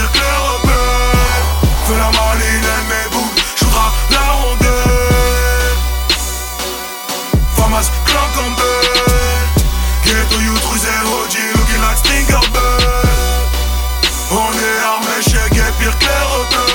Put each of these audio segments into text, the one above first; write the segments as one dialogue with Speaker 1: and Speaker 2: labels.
Speaker 1: pire que les. Fais la maline, elle m'éboule, jouera la rondelle. Famas, clan Campbell. Ghetto youth, rusé, OG, looking like Stinker Bell. On est armé, chez pire que les.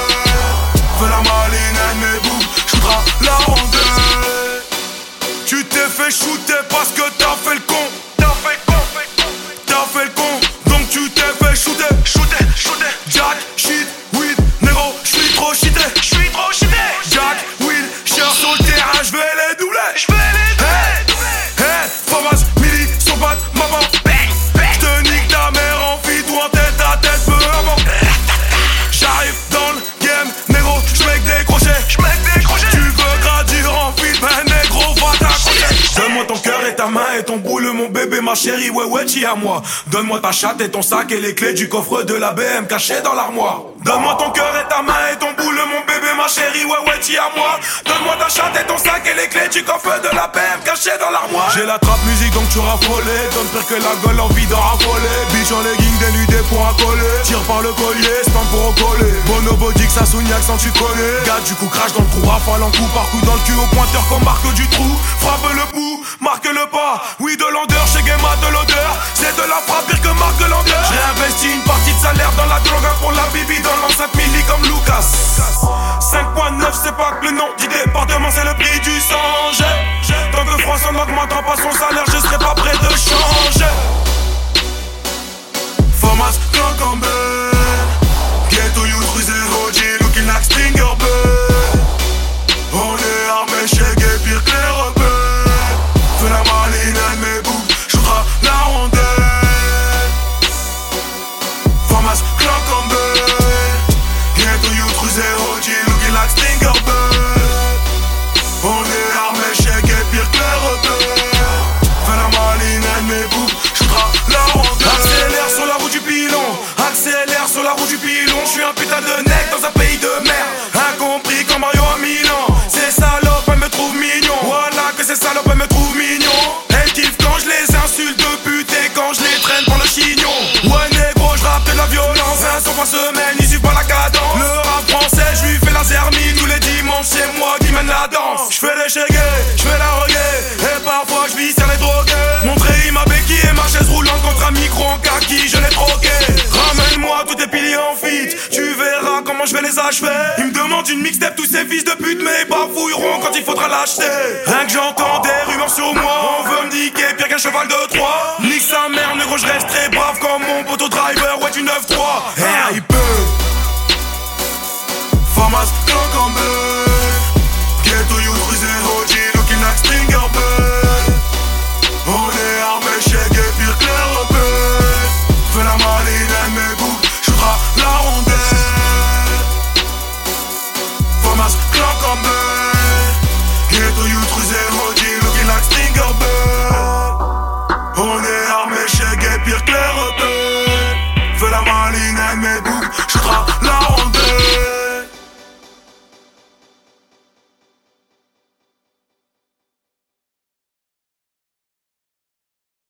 Speaker 1: Ma chérie, ouais, ouais, t'y à moi. Donne-moi ta chatte et ton sac et les clés du coffre de la BM caché dans l'armoire. Donne-moi ton cœur et ta main et ton boule, mon bébé, ma chérie, ouais, ouais, t'y à moi. Donne-moi ta chatte et ton sac et les clés du coffre de la BM caché dans l'armoire. J'ai la trappe musique donc tu raffolé. Donne pire que la gueule, envie d'en raffoler. Biche en legging dénudé pour accoler. Tire par le collier, stand pour recoller. Bonobo dit que ça sougnac sans tu connais. Gars, du coup, crache dans le trou, rafale en coup par coup dans le cul au pointeur comme marque du trou. Frappe le bout, marque le pas. Oui, de l'ondeur, chez Game de l'odeur. C'est de la frappe pire que Marc Lander. J'ai investi une partie de salaire dans la drogue pour la bibi dans l'enceinte milli comme Lucas. 5.9, c'est pas que le nom du département, c'est le prix du sang. Tant que France n'augmentera pas son salaire, 0G, looking like Stinger On est armé, chèque et pire que les Fais la maline, elle m'ébouffe, shootera la rondelle Accélère sur la roue du pilon, accélère sur la roue du pilon. Je suis un putain de nec dans un pays de merde. Incompris comme Mario à Milan Ces salopes, elles me trouvent mignon. Voilà que ces salopes, elles me trouvent mignon. Elles kiffent quand je les insulte de pute Et quand je les traîne pour le chignon. Ouais négro, je de la violence, un son par semaine zermie Tous les dimanches c'est moi qui mène la danse. Je fais les chégués, je fais la reggae Et parfois je vis sur les drogués. Montrer ma béquille et ma chaise roulante contre un micro en kaki Je l'ai troqué. Ramène-moi tous tes piliers en fit Tu verras comment je vais les achever. Ils me demandent une mixtape tous ces fils de pute Mais ils bafouilleront quand il faudra l'acheter. Rien que j'entends des rumeurs sur moi On veut me niquer pire qu'un cheval de Troie. Nique sa mère négro je reste très brave Comme mon poteau driver ouais tu 9-3 R.I.P.